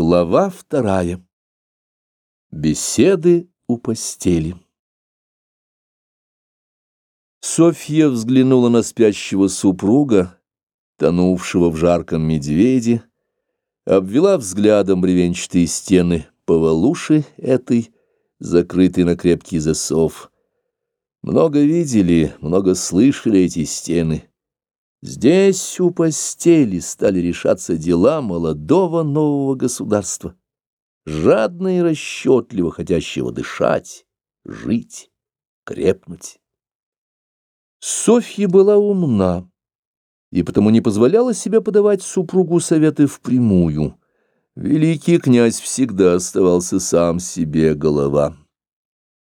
Глава вторая. Беседы у постели. Софья взглянула на спящего супруга, тонувшего в жарком медведе, обвела взглядом бревенчатые стены повалуши этой, закрытой на крепкий засов. Много видели, много слышали эти стены. Здесь у постели стали решаться дела молодого нового государства, жадно и расчетливо хотящего дышать, жить, крепнуть. Софья была умна и потому не позволяла себе подавать супругу советы впрямую. Великий князь всегда оставался сам себе голова.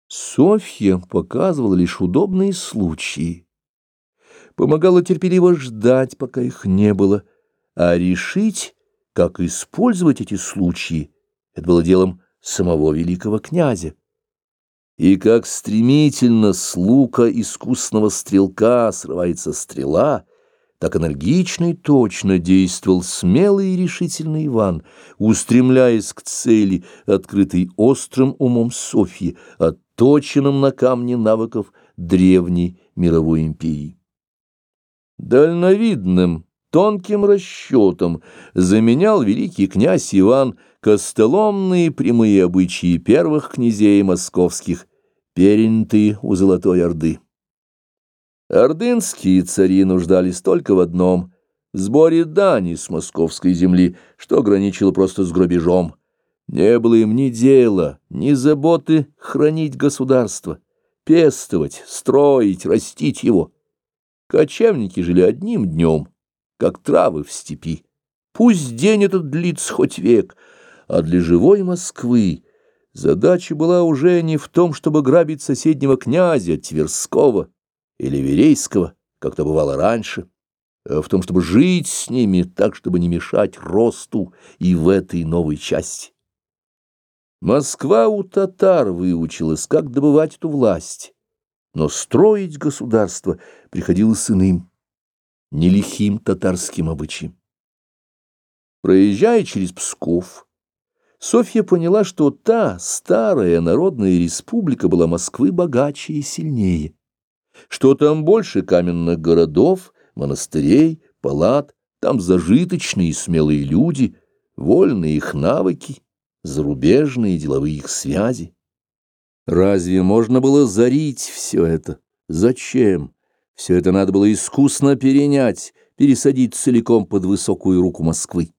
Софья показывала лишь удобные случаи помогала терпеливо ждать, пока их не было, а решить, как использовать эти случаи, это было делом самого великого князя. И как стремительно с лука искусного стрелка срывается стрела, так энергично и точно действовал смелый и решительный Иван, устремляясь к цели, открытой острым умом Софьи, отточенным на камне навыков древней мировой империи. Дальновидным, тонким расчетом заменял великий князь Иван костоломные прямые обычаи первых князей московских, перенятые у Золотой Орды. Ордынские цари нуждались только в одном — сборе дани с московской земли, что граничило просто с грабежом. Не было им ни дела, ни заботы хранить государство, пестовать, строить, растить его — Кочевники жили одним днем, как травы в степи. Пусть день этот длится хоть век, а для живой Москвы задача была уже не в том, чтобы грабить соседнего князя Тверского или Верейского, как то бывало раньше, а в том, чтобы жить с ними так, чтобы не мешать росту и в этой новой части. Москва у татар выучилась, как добывать эту власть но строить государство приходилось иным, нелихим татарским обычаем. Проезжая через Псков, Софья поняла, что та старая народная республика была Москвы богаче и сильнее, что там больше каменных городов, монастырей, палат, там зажиточные и смелые люди, вольные их навыки, зарубежные деловые их связи. Разве можно было зарить все это? Зачем? Все это надо было искусно перенять, пересадить целиком под высокую руку Москвы.